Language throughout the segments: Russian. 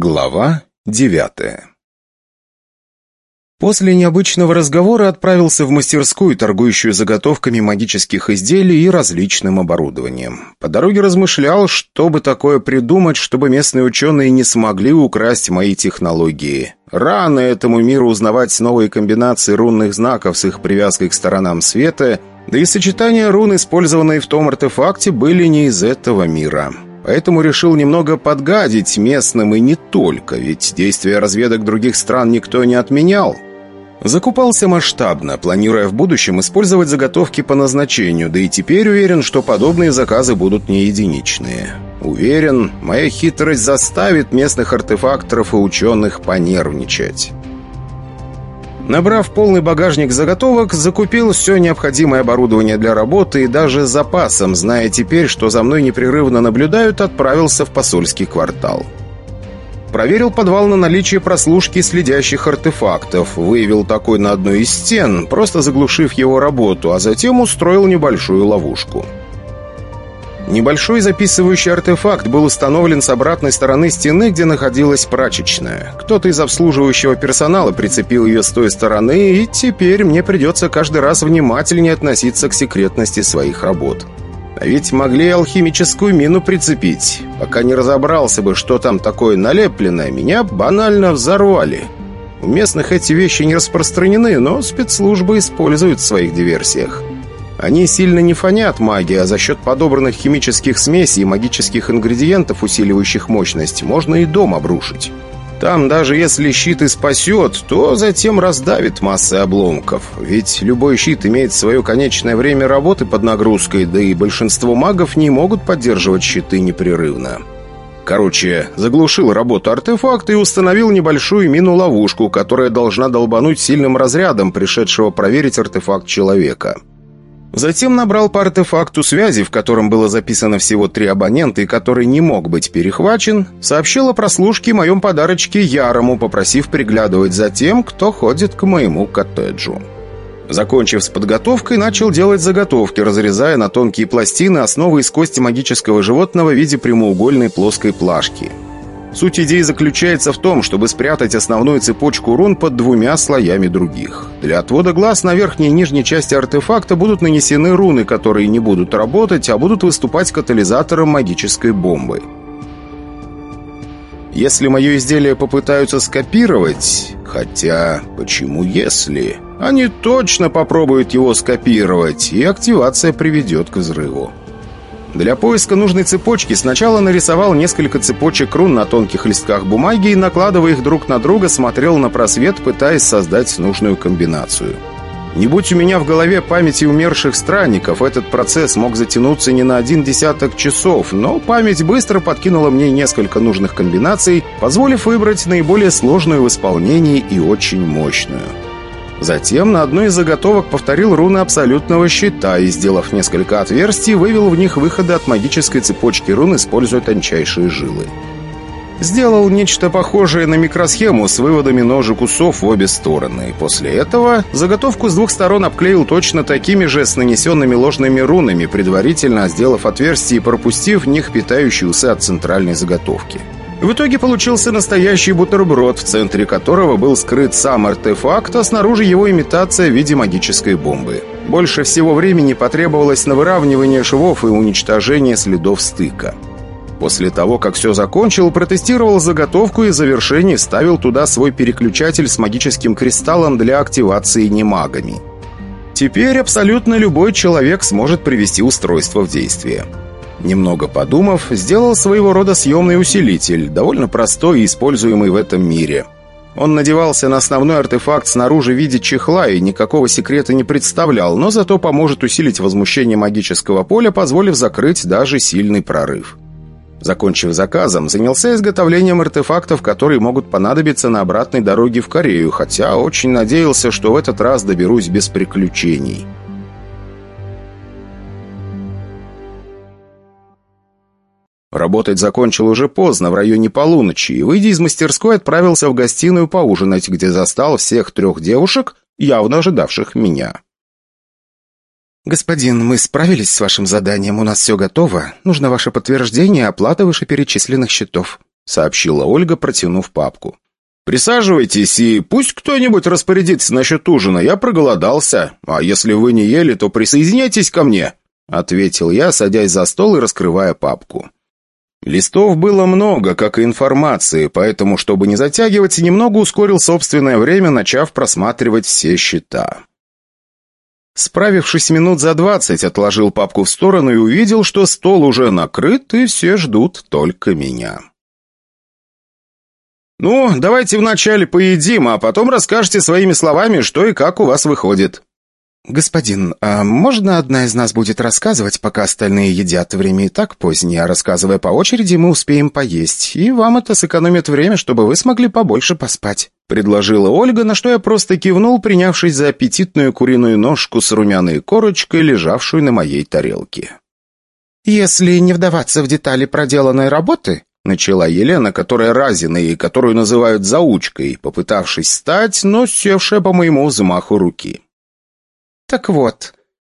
Глава девятая После необычного разговора отправился в мастерскую, торгующую заготовками магических изделий и различным оборудованием. По дороге размышлял, что бы такое придумать, чтобы местные ученые не смогли украсть мои технологии. Рано этому миру узнавать новые комбинации рунных знаков с их привязкой к сторонам света, да и сочетания рун, использованные в том артефакте, были не из этого мира поэтому решил немного подгадить местным и не только, ведь действия разведок других стран никто не отменял. Закупался масштабно, планируя в будущем использовать заготовки по назначению, да и теперь уверен, что подобные заказы будут не единичные. Уверен, моя хитрость заставит местных артефакторов и ученых понервничать. Набрав полный багажник заготовок, закупил все необходимое оборудование для работы и даже запасом, зная теперь, что за мной непрерывно наблюдают, отправился в посольский квартал. Проверил подвал на наличие прослушки следящих артефактов, выявил такой на одной из стен, просто заглушив его работу, а затем устроил небольшую ловушку. Небольшой записывающий артефакт был установлен с обратной стороны стены, где находилась прачечная. Кто-то из обслуживающего персонала прицепил ее с той стороны, и теперь мне придется каждый раз внимательнее относиться к секретности своих работ. А ведь могли алхимическую мину прицепить. Пока не разобрался бы, что там такое налепленное, меня банально взорвали. У местных эти вещи не распространены, но спецслужбы используют в своих диверсиях. Они сильно не фонят магии, а за счет подобранных химических смесей и магических ингредиентов, усиливающих мощность, можно и дом обрушить. Там даже если щит и спасет, то затем раздавит массы обломков. Ведь любой щит имеет свое конечное время работы под нагрузкой, да и большинство магов не могут поддерживать щиты непрерывно. Короче, заглушил работу артефакта и установил небольшую мину-ловушку, которая должна долбануть сильным разрядом пришедшего проверить артефакт человека. Затем набрал по артефакту связи, в котором было записано всего три абонента и который не мог быть перехвачен, сообщил о прослушке моем подарочке Ярому, попросив приглядывать за тем, кто ходит к моему коттеджу. Закончив с подготовкой, начал делать заготовки, разрезая на тонкие пластины основы из кости магического животного в виде прямоугольной плоской плашки – Суть идеи заключается в том, чтобы спрятать основную цепочку рун под двумя слоями других. Для отвода глаз на верхней и нижней части артефакта будут нанесены руны, которые не будут работать, а будут выступать катализатором магической бомбы. Если мое изделие попытаются скопировать... Хотя, почему если? Они точно попробуют его скопировать, и активация приведет к взрыву. Для поиска нужной цепочки сначала нарисовал несколько цепочек рун на тонких листках бумаги и, накладывая их друг на друга, смотрел на просвет, пытаясь создать нужную комбинацию. Не будь у меня в голове памяти умерших странников, этот процесс мог затянуться не на один десяток часов, но память быстро подкинула мне несколько нужных комбинаций, позволив выбрать наиболее сложную в исполнении и очень мощную. Затем на одной из заготовок повторил руны абсолютного щита и, сделав несколько отверстий, вывел в них выходы от магической цепочки рун, используя тончайшие жилы. Сделал нечто похожее на микросхему с выводами ножек усов в обе стороны. После этого заготовку с двух сторон обклеил точно такими же с нанесенными ложными рунами, предварительно сделав отверстия и пропустив в них питающие усы от центральной заготовки. В итоге получился настоящий бутерброд, в центре которого был скрыт сам артефакт, а снаружи его имитация в виде магической бомбы. Больше всего времени потребовалось на выравнивание швов и уничтожение следов стыка. После того, как все закончил, протестировал заготовку и в завершении ставил туда свой переключатель с магическим кристаллом для активации немагами. Теперь абсолютно любой человек сможет привести устройство в действие. Немного подумав, сделал своего рода съемный усилитель, довольно простой и используемый в этом мире. Он надевался на основной артефакт снаружи в виде чехла и никакого секрета не представлял, но зато поможет усилить возмущение магического поля, позволив закрыть даже сильный прорыв. Закончив заказом, занялся изготовлением артефактов, которые могут понадобиться на обратной дороге в Корею, хотя очень надеялся, что в этот раз доберусь без приключений. Работать закончил уже поздно, в районе полуночи, и, выйдя из мастерской, отправился в гостиную поужинать, где застал всех трех девушек, явно ожидавших меня. «Господин, мы справились с вашим заданием, у нас все готово. Нужно ваше подтверждение оплаты вышеперечисленных счетов». сообщила Ольга, протянув папку. «Присаживайтесь, и пусть кто-нибудь распорядится насчет ужина. Я проголодался. А если вы не ели, то присоединяйтесь ко мне», — ответил я, садясь за стол и раскрывая папку. Листов было много, как и информации, поэтому, чтобы не затягивать, немного ускорил собственное время, начав просматривать все счета. Справившись минут за двадцать, отложил папку в сторону и увидел, что стол уже накрыт, и все ждут только меня. «Ну, давайте вначале поедим, а потом расскажете своими словами, что и как у вас выходит», «Господин, а можно одна из нас будет рассказывать, пока остальные едят? Время и так позднее, а рассказывая по очереди, мы успеем поесть, и вам это сэкономит время, чтобы вы смогли побольше поспать», — предложила Ольга, на что я просто кивнул, принявшись за аппетитную куриную ножку с румяной корочкой, лежавшую на моей тарелке. «Если не вдаваться в детали проделанной работы», — начала Елена, которая разина и которую называют заучкой, попытавшись встать, но севшая по моему взмаху руки. Так вот,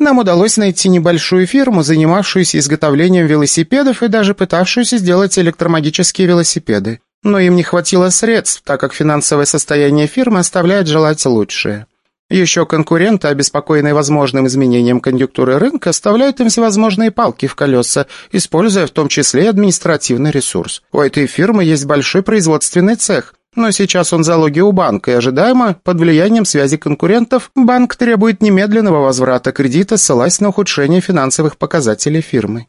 нам удалось найти небольшую фирму, занимавшуюся изготовлением велосипедов и даже пытавшуюся сделать электромагические велосипеды. Но им не хватило средств, так как финансовое состояние фирмы оставляет желать лучшее. Еще конкуренты, обеспокоенные возможным изменением конъюнктуры рынка, оставляют им всевозможные палки в колеса, используя в том числе и административный ресурс. У этой фирмы есть большой производственный цех – но сейчас он залоги у банка, и ожидаемо, под влиянием связи конкурентов, банк требует немедленного возврата кредита, ссылаясь на ухудшение финансовых показателей фирмы.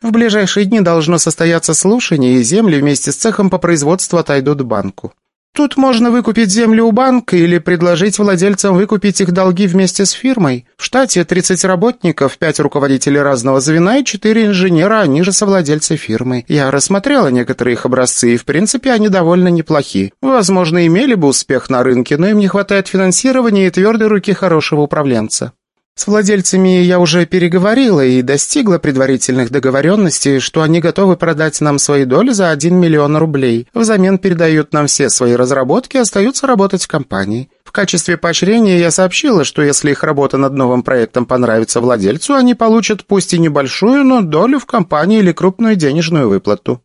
В ближайшие дни должно состояться слушание, и земли вместе с цехом по производству отойдут банку. Тут можно выкупить землю у банка или предложить владельцам выкупить их долги вместе с фирмой. В штате 30 работников, 5 руководителей разного звена и 4 инженера, они же совладельцы фирмы. Я рассмотрела некоторые их образцы, и в принципе они довольно неплохи. Возможно, имели бы успех на рынке, но им не хватает финансирования и твердой руки хорошего управленца. С владельцами я уже переговорила и достигла предварительных договоренностей, что они готовы продать нам свои доли за 1 миллион рублей. Взамен передают нам все свои разработки и остаются работать в компании. В качестве поощрения я сообщила, что если их работа над новым проектом понравится владельцу, они получат пусть и небольшую, но долю в компании или крупную денежную выплату.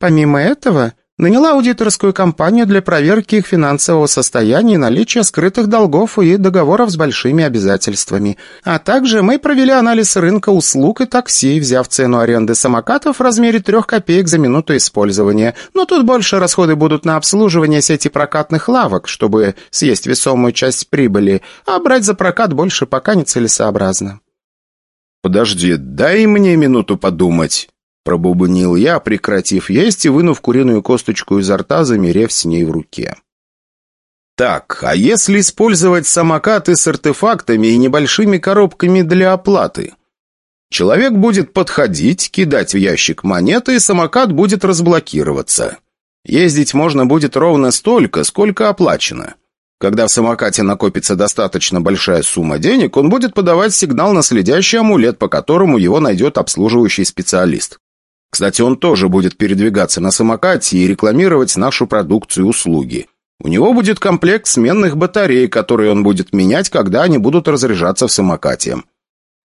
Помимо этого, наняла аудиторскую компанию для проверки их финансового состояния и наличия скрытых долгов и договоров с большими обязательствами. А также мы провели анализ рынка услуг и такси, взяв цену аренды самокатов в размере трех копеек за минуту использования. Но тут больше расходы будут на обслуживание сети прокатных лавок, чтобы съесть весомую часть прибыли, а брать за прокат больше пока нецелесообразно. «Подожди, дай мне минуту подумать». Пробубнил я, прекратив есть и вынув куриную косточку изо рта, замерев с ней в руке. Так, а если использовать самокаты с артефактами и небольшими коробками для оплаты? Человек будет подходить, кидать в ящик монеты, и самокат будет разблокироваться. Ездить можно будет ровно столько, сколько оплачено. Когда в самокате накопится достаточно большая сумма денег, он будет подавать сигнал на следящий амулет, по которому его найдет обслуживающий специалист. Кстати, он тоже будет передвигаться на самокате и рекламировать нашу продукцию и услуги. У него будет комплект сменных батарей, которые он будет менять, когда они будут разряжаться в самокате.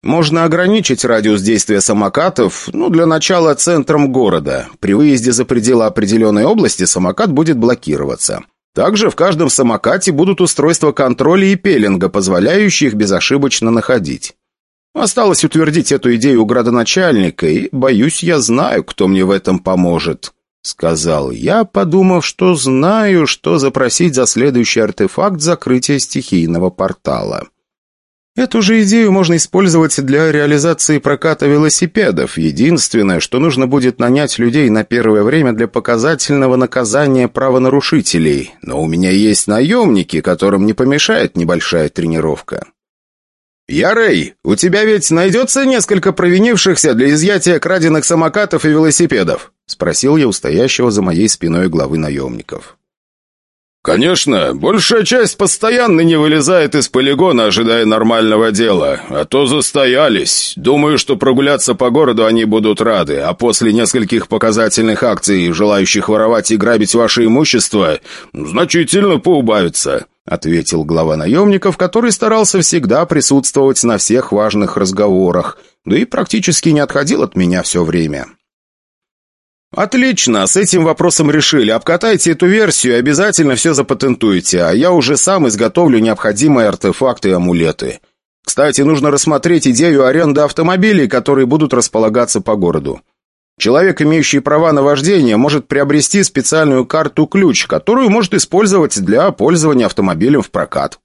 Можно ограничить радиус действия самокатов, ну, для начала центром города. При выезде за пределы определенной области самокат будет блокироваться. Также в каждом самокате будут устройства контроля и пеленга, позволяющие их безошибочно находить. Осталось утвердить эту идею у градоначальника, и, боюсь, я знаю, кто мне в этом поможет», — сказал я, подумав, что знаю, что запросить за следующий артефакт закрытия стихийного портала. Эту же идею можно использовать для реализации проката велосипедов. Единственное, что нужно будет нанять людей на первое время для показательного наказания правонарушителей. Но у меня есть наемники, которым не помешает небольшая тренировка. «Я Рэй, у тебя ведь найдется несколько провинившихся для изъятия краденных самокатов и велосипедов?» — спросил я у стоящего за моей спиной главы наемников. «Конечно, большая часть постоянно не вылезает из полигона, ожидая нормального дела, а то застоялись. Думаю, что прогуляться по городу они будут рады, а после нескольких показательных акций, желающих воровать и грабить ваше имущество, значительно поубавится», — ответил глава наемников, который старался всегда присутствовать на всех важных разговорах, да и практически не отходил от меня все время. «Отлично, с этим вопросом решили. Обкатайте эту версию и обязательно все запатентуйте, а я уже сам изготовлю необходимые артефакты и амулеты. Кстати, нужно рассмотреть идею аренды автомобилей, которые будут располагаться по городу. Человек, имеющий права на вождение, может приобрести специальную карту-ключ, которую может использовать для пользования автомобилем в прокат.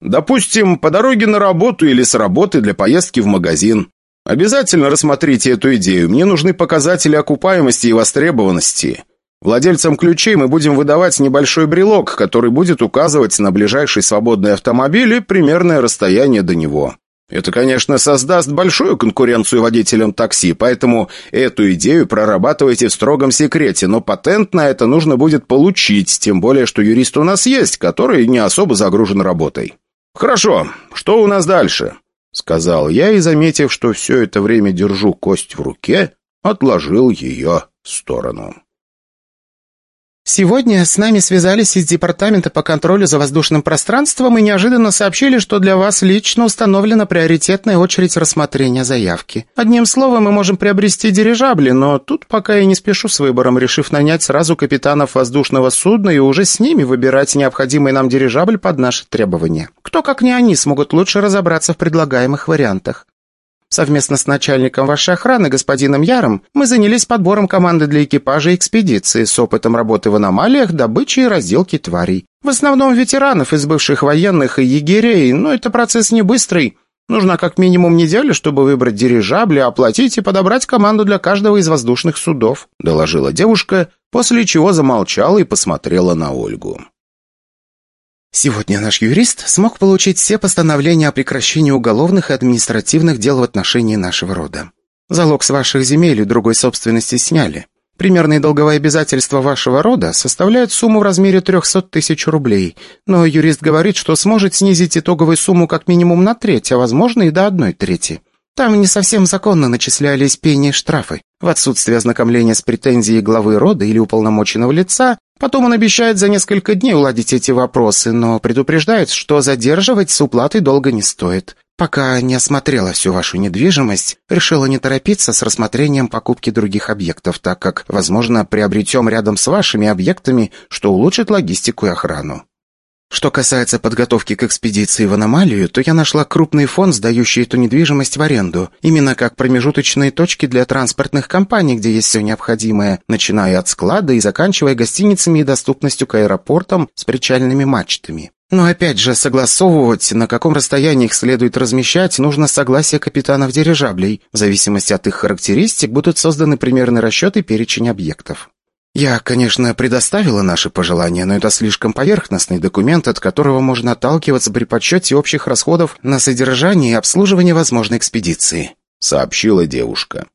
Допустим, по дороге на работу или с работы для поездки в магазин. Обязательно рассмотрите эту идею. Мне нужны показатели окупаемости и востребованности. Владельцам ключей мы будем выдавать небольшой брелок, который будет указывать на ближайший свободный автомобиль и примерное расстояние до него. Это, конечно, создаст большую конкуренцию водителям такси, поэтому эту идею прорабатывайте в строгом секрете, но патент на это нужно будет получить, тем более, что юрист у нас есть, который не особо загружен работой. Хорошо, что у нас дальше? — сказал я и, заметив, что все это время держу кость в руке, отложил ее в сторону. Сегодня с нами связались из Департамента по контролю за воздушным пространством и неожиданно сообщили, что для вас лично установлена приоритетная очередь рассмотрения заявки. Одним словом, мы можем приобрести дирижабли, но тут пока я не спешу с выбором, решив нанять сразу капитанов воздушного судна и уже с ними выбирать необходимый нам дирижабль под наши требования. Кто, как не они, смогут лучше разобраться в предлагаемых вариантах. Совместно с начальником вашей охраны, господином Яром, мы занялись подбором команды для экипажа экспедиции с опытом работы в аномалиях, добычи и разделки тварей. В основном ветеранов из бывших военных и егерей, но это процесс не быстрый. Нужна как минимум неделя, чтобы выбрать дирижабли, оплатить и подобрать команду для каждого из воздушных судов», — доложила девушка, после чего замолчала и посмотрела на Ольгу. Сегодня наш юрист смог получить все постановления о прекращении уголовных и административных дел в отношении нашего рода. Залог с ваших земель и другой собственности сняли. Примерные долговые обязательства вашего рода составляют сумму в размере 300 тысяч рублей, но юрист говорит, что сможет снизить итоговую сумму как минимум на треть, а возможно и до одной трети. Там не совсем законно начислялись пени и штрафы. В отсутствие ознакомления с претензией главы рода или уполномоченного лица, потом он обещает за несколько дней уладить эти вопросы, но предупреждает, что задерживать с уплатой долго не стоит. Пока не осмотрела всю вашу недвижимость, решила не торопиться с рассмотрением покупки других объектов, так как, возможно, приобретем рядом с вашими объектами, что улучшит логистику и охрану. Что касается подготовки к экспедиции в аномалию, то я нашла крупный фонд, сдающий эту недвижимость в аренду, именно как промежуточные точки для транспортных компаний, где есть все необходимое, начиная от склада и заканчивая гостиницами и доступностью к аэропортам с причальными мачтами. Но опять же, согласовывать, на каком расстоянии их следует размещать, нужно согласие капитанов дирижаблей. В зависимости от их характеристик будут созданы примерный расчет и перечень объектов. Я, конечно, предоставила наши пожелания, но это слишком поверхностный документ, от которого можно отталкиваться при подсчете общих расходов на содержание и обслуживание возможной экспедиции», — сообщила девушка.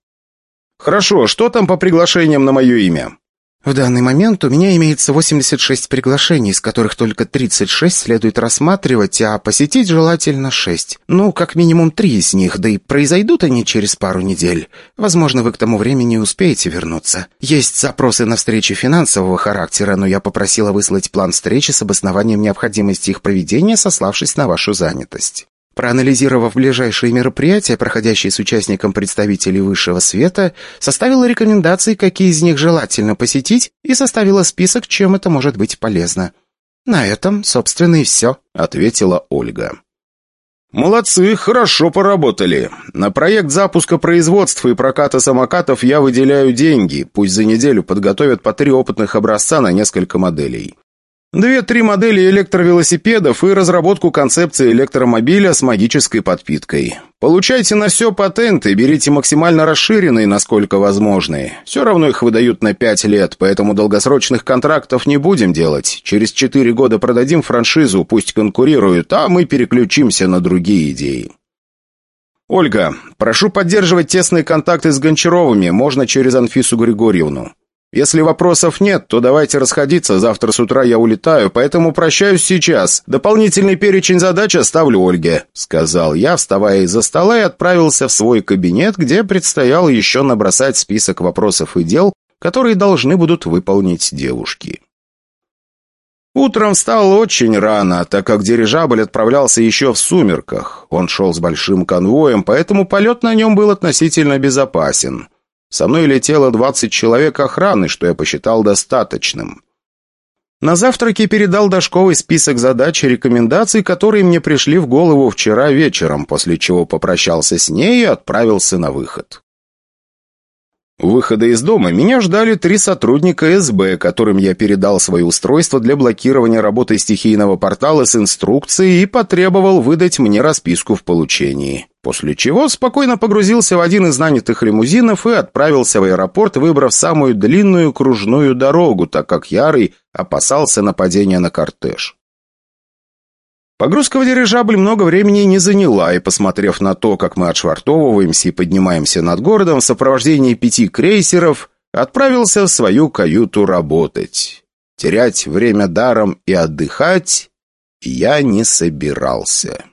«Хорошо, что там по приглашениям на мое имя?» В данный момент у меня имеется 86 приглашений, из которых только 36 следует рассматривать, а посетить желательно 6. Ну, как минимум 3 из них, да и произойдут они через пару недель. Возможно, вы к тому времени успеете вернуться. Есть запросы на встречи финансового характера, но я попросила выслать план встречи с обоснованием необходимости их проведения, сославшись на вашу занятость. Проанализировав ближайшие мероприятия, проходящие с участником представителей высшего света, составила рекомендации, какие из них желательно посетить, и составила список, чем это может быть полезно. «На этом, собственно, и все», — ответила Ольга. «Молодцы, хорошо поработали. На проект запуска производства и проката самокатов я выделяю деньги. Пусть за неделю подготовят по три опытных образца на несколько моделей. Две-три модели электровелосипедов и разработку концепции электромобиля с магической подпиткой. Получайте на все патенты, берите максимально расширенные, насколько возможные. Все равно их выдают на пять лет, поэтому долгосрочных контрактов не будем делать. Через четыре года продадим франшизу, пусть конкурируют, а мы переключимся на другие идеи. Ольга, прошу поддерживать тесные контакты с Гончаровыми, можно через Анфису Григорьевну. Если вопросов нет, то давайте расходиться, завтра с утра я улетаю, поэтому прощаюсь сейчас. Дополнительный перечень задач оставлю Ольге», — сказал я, вставая из-за стола и отправился в свой кабинет, где предстояло еще набросать список вопросов и дел, которые должны будут выполнить девушки. Утром встал очень рано, так как дирижабль отправлялся еще в сумерках. Он шел с большим конвоем, поэтому полет на нем был относительно безопасен. Со мной летело 20 человек охраны, что я посчитал достаточным. На завтраке передал Дашковый список задач и рекомендаций, которые мне пришли в голову вчера вечером, после чего попрощался с ней и отправился на выход. У выхода из дома меня ждали три сотрудника СБ, которым я передал свои устройства для блокирования работы стихийного портала с инструкцией и потребовал выдать мне расписку в получении. После чего спокойно погрузился в один из нанятых лимузинов и отправился в аэропорт, выбрав самую длинную кружную дорогу, так как Ярый опасался нападения на кортеж. Погрузка в дирижабль много времени не заняла, и, посмотрев на то, как мы отшвартовываемся и поднимаемся над городом в сопровождении пяти крейсеров, отправился в свою каюту работать. Терять время даром и отдыхать я не собирался.